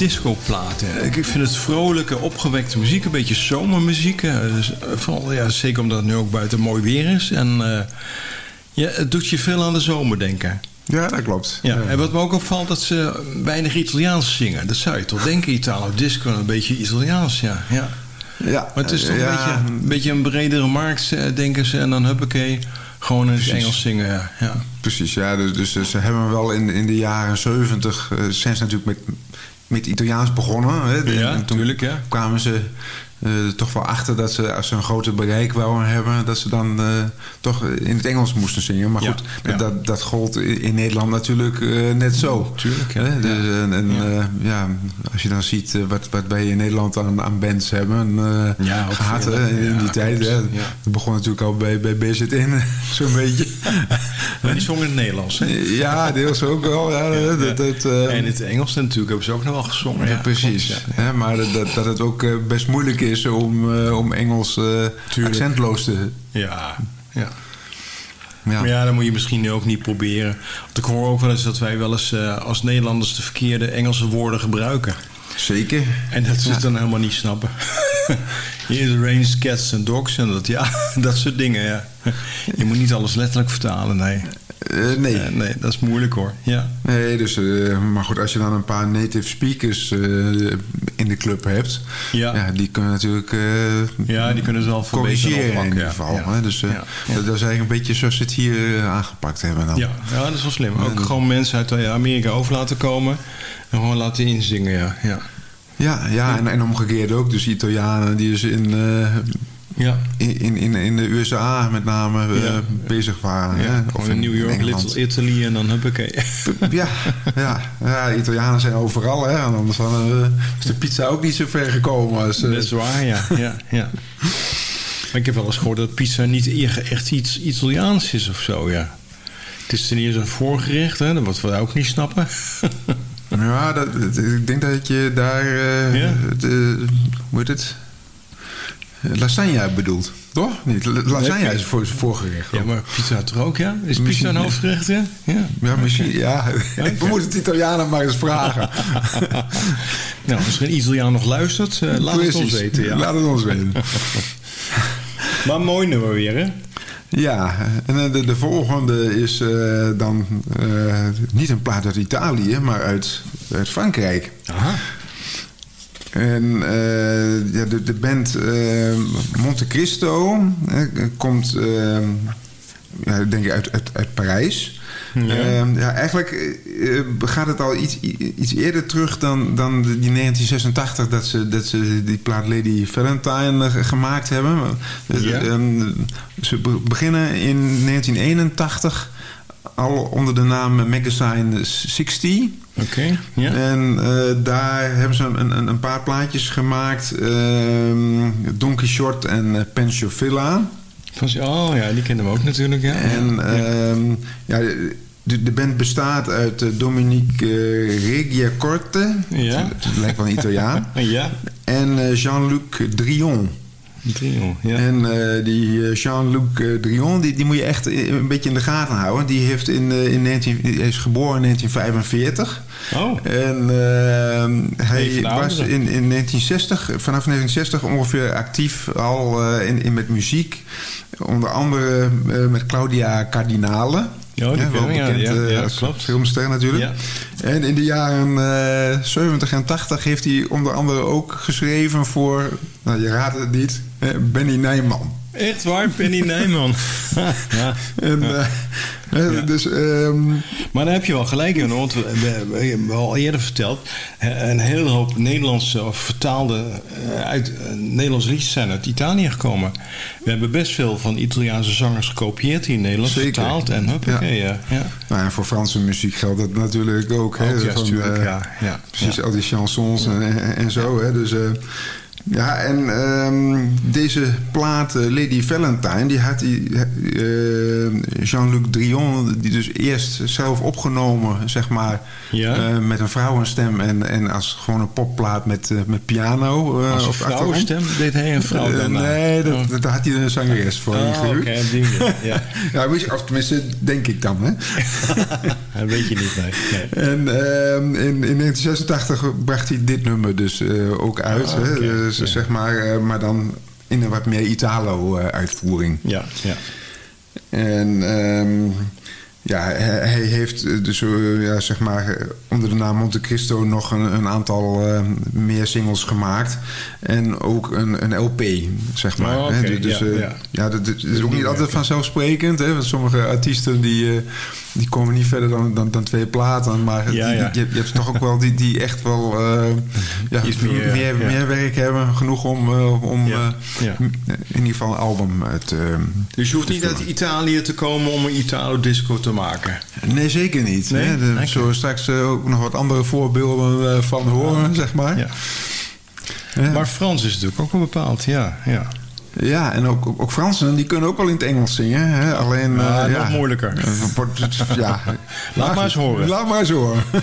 discoplaten. Ik ik vind het vrolijke, opgewekte muziek. Een beetje zomermuziek. eh, dus, eh, vooral, ja, zeker omdat het nu ook buiten mooi weer is. En eh, ja, het doet je veel aan de zomer denken. Ja, dat klopt. Ja, en wat me ook opvalt, dat ze weinig Italiaans zingen. Dat zou je toch denken, Italo disco, een beetje Italiaans, ja. ja. Ja, Maar het is toch ja, een, beetje, een beetje een bredere markt, denken ze. En dan huppakee, gewoon in het Engels zingen, ja. ja. Precies, ja. Dus, dus ze hebben wel in, in de jaren 70 eh, zijn ze natuurlijk met, met Italiaans begonnen. Hè. De- Ja, en toen tuurlijk, ja. kwamen ze toch wel achter dat ze, als ze een groter bereik wouden hebben, dat ze dan eh, toch in het Engels moesten zingen. Maar goed, ja. Dat, dat gold in Nederland natuurlijk eh, net zo. Tuurlijk, ja. Dus, en en, Ja. eh, ja, als je dan ziet eh, wat, wat wij in Nederland aan, aan bands hebben eh, gehad in die tijd. Hè. Dat begon natuurlijk al bij, bij BZN, zo'n beetje. Maar die zongen in het Nederlands, hè? Ja, deels ook wel. Ja, dat, dat, eh, en in het Engels natuurlijk hebben ze ook nog wel gezongen. precies. maar dat, dat, het ook eh, best moeilijk is om, eh, om Engels eh, accentloos te... Ja, ja. Ja. Maar ja, dat moet je misschien ook niet proberen. Want ik hoor ook wel eens dat wij wel eens eh, als Nederlanders de verkeerde Engelse woorden gebruiken. Zeker. En dat ze Ja. het dan helemaal niet snappen. Hier range cats en dogs en dat, ja, dat soort dingen. Ja. Je moet niet alles letterlijk vertalen, nee. Eh, nee. Eh, nee, dat is moeilijk hoor. Ja. Nee, dus, eh, maar goed, als je dan een paar native speakers in de club hebt, Ja. ja. die kunnen natuurlijk Ja, die kunnen ze beter corrigeren in ieder geval. Ja. Hè? Dus Ja. Dat, dat is eigenlijk een beetje zoals ze het hier aangepakt hebben dan. Ja, ja, dat is wel slim. Ook gewoon mensen uit Amerika over laten komen en gewoon laten inzingen, ja. ja. Ja, ja en, en omgekeerd ook. Dus Italianen die dus in, Ja. in, in, in, de USA met name eh, Ja. bezig waren. Ja, gewoon in New York. Little Italy en dan huppakee. Ja, ja, ja, Italianen zijn overal. Hè? En anders dan, is de pizza ook niet zo ver gekomen. Als, eh, Dat is waar, ja. ja, ja. Maar ik heb wel eens gehoord dat pizza niet echt iets Italiaans is of zo, ja. Het is ten eerste een voorgerecht, hè, dat wat we ook niet snappen. Ja, dat, ik denk dat je daar... eh, Ja? de, hoe heet het? Lasagne bedoelt. Toch? Niet? La- Lasagne Nee, is voor, voorgerecht. Ja, maar pizza toch ook, ja? Is pizza Misschien, een hoofdgerecht, ja? Ja, Ja, misschien, ja. We moeten het Italianen maar eens vragen. nou, als er een Italiaan nog luistert, eh, laat het ons weten, ja. Laat het ons weten. Maar mooi nummer weer, hè? Ja, en eh, de, de volgende is eh, dan niet een plaat uit Italië, maar uit, uit Frankrijk. Aha. En eh, ja, de, de band eh, Monte Cristo komt, eh, ja, denk ik, uit, uit, uit Parijs. Ja. Ja. ja, eigenlijk eh, gaat het al iets, iets eerder terug dan, dan die 1986 dat ze, dat ze die plaat Lady Valentine gemaakt hebben. Eh, Ja. ehm, ze be- beginnen in 1981 al onder de naam Magazine 60. Oké, ja. En eh, daar hebben ze een, een, een paar plaatjes gemaakt. ehm Don Quixote en uh, Pancho Villa. Oh ja, die kennen we ook natuurlijk, ja. En ehm, ja, de, de band bestaat uit eh, Dominique uh, Regiacorte. Ja. Het, het lijkt wel een Italiaan. ja. En eh, Jean-Luc Drion. Trio, ja. En eh, die eh, Jean-Luc eh, Drion, die, die moet je echt een beetje in de gaten houden. Die, heeft in, in 19, die is geboren in 1945. Oh. En eh, hij was in, in 1960, vanaf 1960 ongeveer actief al in, in met muziek. Onder andere met Claudia Cardinale. Ja, die Hè, wel ja, bekend ja, ja, als klopt. filmster natuurlijk. Ja. En in de jaren eh 70 en 80 heeft hij onder andere ook geschreven voor, nou je raadt het niet, Benny Nijman. Echt waar, Penny Nijman. ja. En, eh, eh, Dus, ehm, Maar daar heb je wel gelijk in, want we, we- we hebben al eerder verteld... eh, een hele hoop Nederlandse of vertaalde eh, uit, eh, Nederlandse liedjes zijn uit Italië gekomen. We hebben best veel van Italiaanse zangers gekopieerd hier in Nederland, Zeker. vertaald en huppakee, ja. ja. nou, en voor Franse muziek geldt dat natuurlijk ook. hè, van, eh, ja. Precies, al die chansons en, en, en zo. Hè, dus, eh, Ja, en ehm, deze plaat eh, Lady Valentine, die had die, eh, Jean-Luc Drion, die dus eerst zelf opgenomen, zeg maar, Ja. eh, met een vrouwenstem en, en als gewoon een popplaat met, met piano. Als een vrouwenstem deed hij een vrouw dan nee, dat, Oh. daar had hij een zangeres voor Oh, ingehuurd. die manier, ja. ja, of tenminste, denk ik dan. Hè? Dat weet je niet, nee. En ehm, in, in 1986 bracht hij dit nummer dus ook uit. Ah, hè? Dus, ja. zeg maar, eh, maar dan in een wat meer Italo-uitvoering. Ja, ja. En ehm, ja, hij, heeft eh, dus eh, ja, zeg maar, eh, onder de naam Monte Cristo nog een, een aantal eh, meer singles gemaakt. En ook een, een LP, zeg maar. Oh. Dus, ja, eh, ja. ja, dat, dat is ook niet altijd vanzelfsprekend. Hè? Want sommige artiesten die, eh, die komen niet verder dan, dan, dan twee platen. Maar Ja, die- ja. Je, je hebt toch ook wel die, die echt wel eh, ja, Iets meer, meer, ja. meer werk hebben. Genoeg om, eh, om eh, in ieder geval een album te Dus je hoeft niet uit Italië te komen om een Italo-disco te maken. Nee, zeker niet. Nee? Hè? Zullen we straks ook nog wat andere voorbeelden van horen, zeg maar. Maar Frans is natuurlijk ook wel bepaald, ja. ja. Ja, en ook, ook, ook Fransen, die kunnen ook wel in het Engels zingen. Hè? Alleen, Ja, eh, nog moeilijker. Wordt ja. Laat maar eens horen. Laat maar eens horen.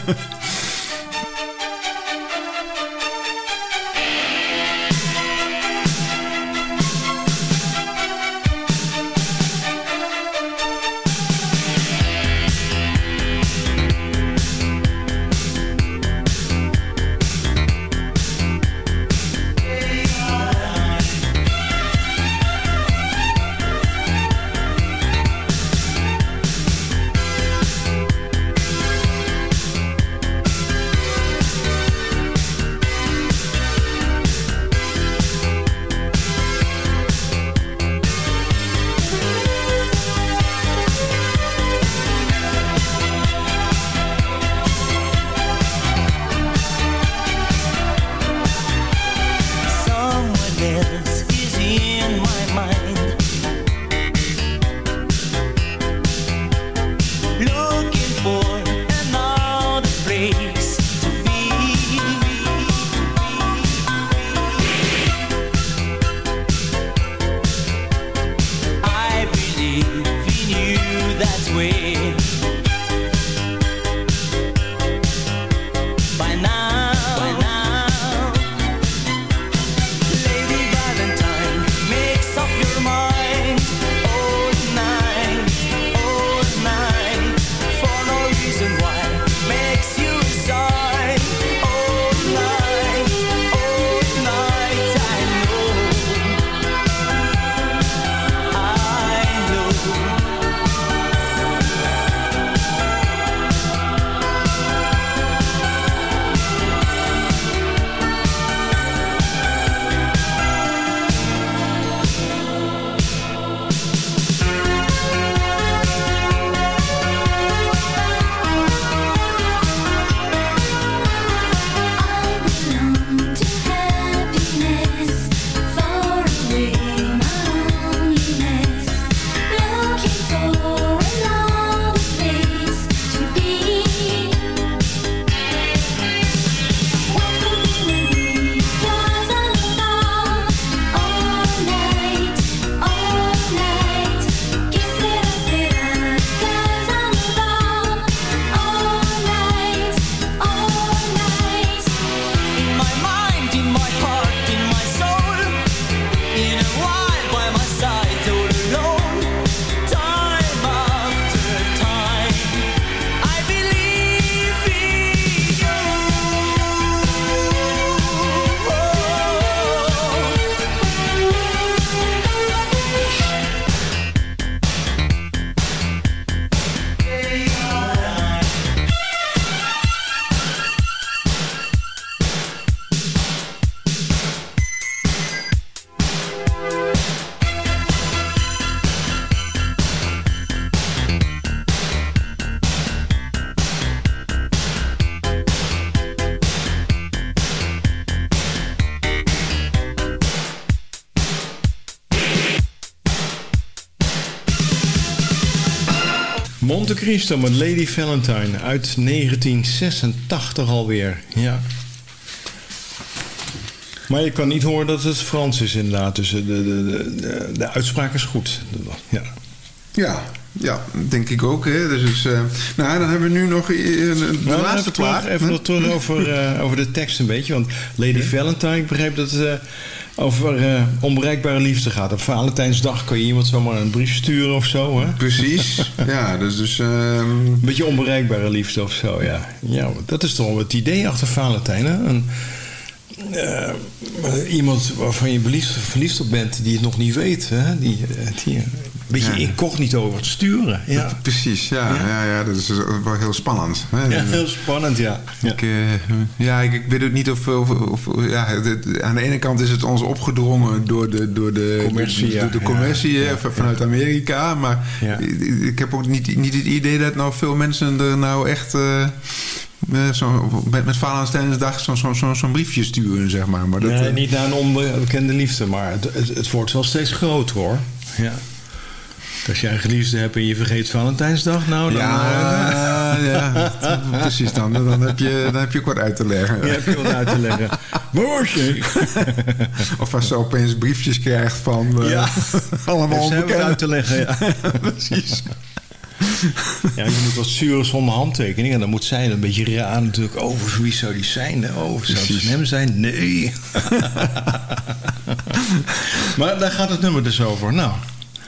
Cristo met Lady Valentine uit 1986 alweer. Ja. Maar je kan niet horen dat het Frans is inderdaad. Dus de, de, de, de, uitspraak is goed. Ja. Ja, ja, denk ik ook. Hè. Dus, is, eh, nou, dan hebben we nu nog eh, de Nou, laatste plaat. even nog terug over, eh, over de tekst een beetje. Want Lady Valentine, ik begreep dat over eh, onbereikbare liefde gaat. Op Valentijnsdag kan je iemand zomaar een brief sturen of zo. Hè? Precies. ja, dus... dus ehm, Een beetje onbereikbare liefde of zo, ja. Ja, dat is toch wel het idee achter Valentijn, hè? Een, eh, iemand waarvan je verliefd, verliefd op bent, die het nog niet weet. Hè? Die, eh, die beetje incognito wordt sturen. Ja. Precies, ja, ja. Ja, dat is wel heel spannend. Hè. Ja, heel spannend, ja. ja. Ik, eh, ja, ik, ik weet ook niet of... of, of ja, aan de ene kant is het ons opgedrongen door de, door de Commercie, door de commercie van- vanuit Amerika. Maar ik, ik heb ook niet, niet het idee dat nou veel mensen er nou echt... eh, eh, zo, met, met Valentijnsdag zo'n zo, zo, zo'n briefje sturen, zeg maar. maar dat, Nee, eh, niet naar een onbekende liefde, maar het, het, het wordt wel steeds groter hoor. Ja. Als jij een geliefde hebt en je vergeet Valentijnsdag, nou dan... Ja, ja, precies dan. Dan heb, je, dan heb je ook wat uit te leggen. Je hebt je wat uit te leggen. Waar was je? Of als ze opeens briefjes krijgt van eh, Ja. allemaal Ze hebben wat onbekenden. uit te leggen, ja. precies. Ja, je moet wat sturen zonder handtekening. En dan moet zij een beetje raar natuurlijk. Oh, wie zou die zijn? Oh, zou het van hem zijn? Nee. maar daar gaat het nummer dus over. Nou,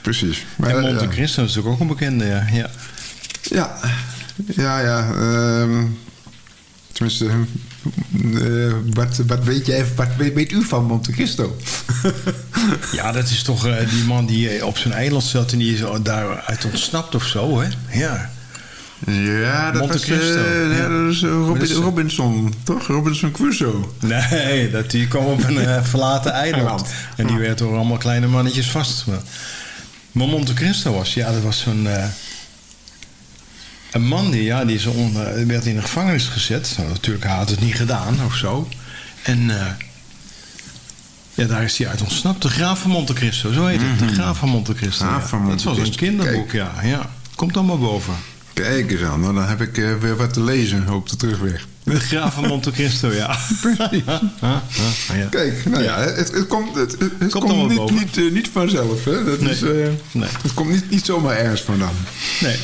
Precies. en Monte ja. Cristo is natuurlijk ook een bekende, ja. ja. Ja, ja, ja. ehm, tenminste, eh, wat, wat weet jij, wat weet, weet u van Monte Cristo? Ja, dat is toch eh, die man die eh, op zijn eiland zat en die is daaruit ontsnapt of zo, hè? Ja. Ja, dat Monte was, Cristo, eh, ja. ja, dat is eh, Robin- is- Robinson, toch? Robinson Crusoe. Nee, dat, die kwam op een eh, verlaten eiland. Eiland. En die werd door allemaal kleine mannetjes vast. Maar Monte Cristo was, ja, dat was zo'n... eh, een man die, ja, die is on, eh, werd in de gevangenis gezet. Nou, natuurlijk, hij had het niet gedaan of zo. En eh, ja, daar is hij uit ontsnapt. De Graaf van Monte Cristo, zo heet het. De Graaf van Monte Cristo. Graaf ja. van Monte dat was een kinderboek, ja, ja. Komt allemaal boven. Kijk eens aan, nou, dan heb ik eh, weer wat te lezen op de terugweg. De Graaf van Monte Cristo, ja. ja. Kijk, nou ja, het, het komt, het, het, Komt niet, eh, niet vanzelf. Hè? Dat Nee. is, eh, Nee. Het komt niet, niet zomaar ergens vandaan. Nee.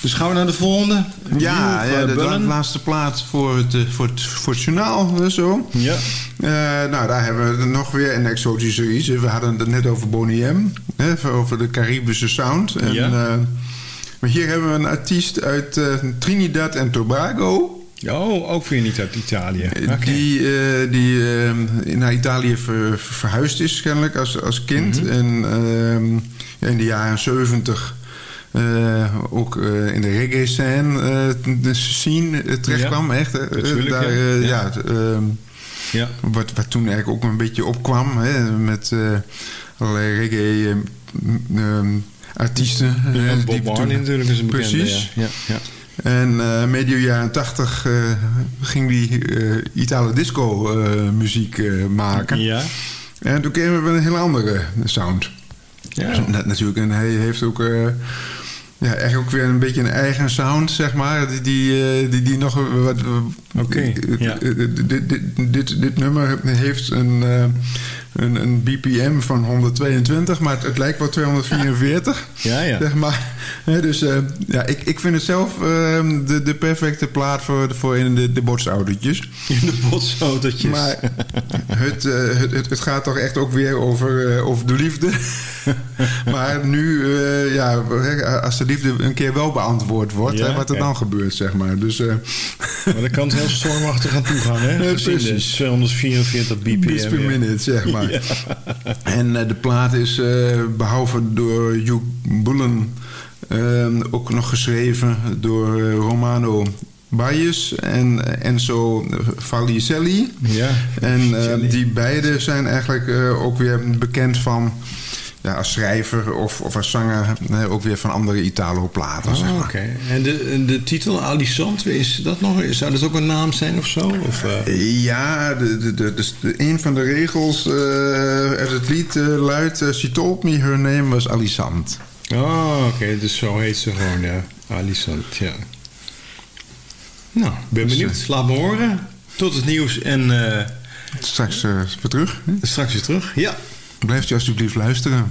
Dus gaan we naar de volgende? Ja, ja de, laatste plaat voor het, eh, voor het, voor het journaal. Zo. Ja. Nou, daar hebben we nog weer een exotische iets. We hadden het net over Bonnie M. Hè, over de Caribische sound. En, Ja. maar hier hebben we een artiest uit Trinidad en Tobago. Oh, ook weer niet uit Italië. Eh. Die, eh, die eh, naar Italië ver- verhuisd is kennelijk als, als kind. Mhm. En ehm, in de jaren 70 eh, ook in de reggae scene eh, terecht Ja, kwam. Echt, daar, ja. eh, Ja. ja, het, ehm, Ja. wat, wat toen eigenlijk ook een beetje opkwam. Hè, met allerlei reggae ehm, artiesten. Ja, Bob die Marley natuurlijk is een bekende. Precies. Ja. Ja, En eh medio jaren 80 eh, ging die eh Italo disco muziek maken. ja. En toen kregen we een hele andere sound. Ja. Na- natuurlijk, en hij heeft ook... ja, echt ook weer een beetje een eigen sound, zeg maar. Die, die, die, die nog wat... Oké, ja. Dit, dit, dit, dit, dit nummer heeft een, een, een BPM van 122, maar het, het lijkt wel 244. Ja, ja. Zeg maar. Dus eh, ja, ik, ik vind het zelf eh, de, de perfecte plaat voor, voor in de, de botsautootjes. In de botsautootjes. Maar het, eh, het, het, het gaat toch echt ook weer over, eh, over de liefde. maar nu, ja, als de liefde een keer wel beantwoord wordt, Ja, hè, wat er ja. dan gebeurt, zeg maar. Dus, Maar dat kan het heel stormachtig aan toe gaan, hè? Ja, precies. 244 bpm. beats per ja. minute, zeg maar. En de plaat is eh, behalve door Hugh Bullen ook nog geschreven door eh, Romano Bayes en Enzo Falicelli. Ja. En eh, Falicelli. die beide zijn eigenlijk eh, ook weer bekend van... Ja, als schrijver of, of als zanger ook weer van andere Italo-platen, zeg Oh, maar. Oké. En de, de titel Alisante, is dat nog? Zou dat ook een naam zijn of zo? Of, eh? Ja, de, de, de, dus de- een van de regels uit het lied luidt... She told me her name was Alisant. Oh, oké. Dus zo heet ze gewoon, ja. Alisante, ja. Nou, ben Dus, benieuwd. Laat me horen. Tot het nieuws en eh, Straks eh, weer terug. hè? Straks weer terug, ja. Blijft u alsjeblieft luisteren.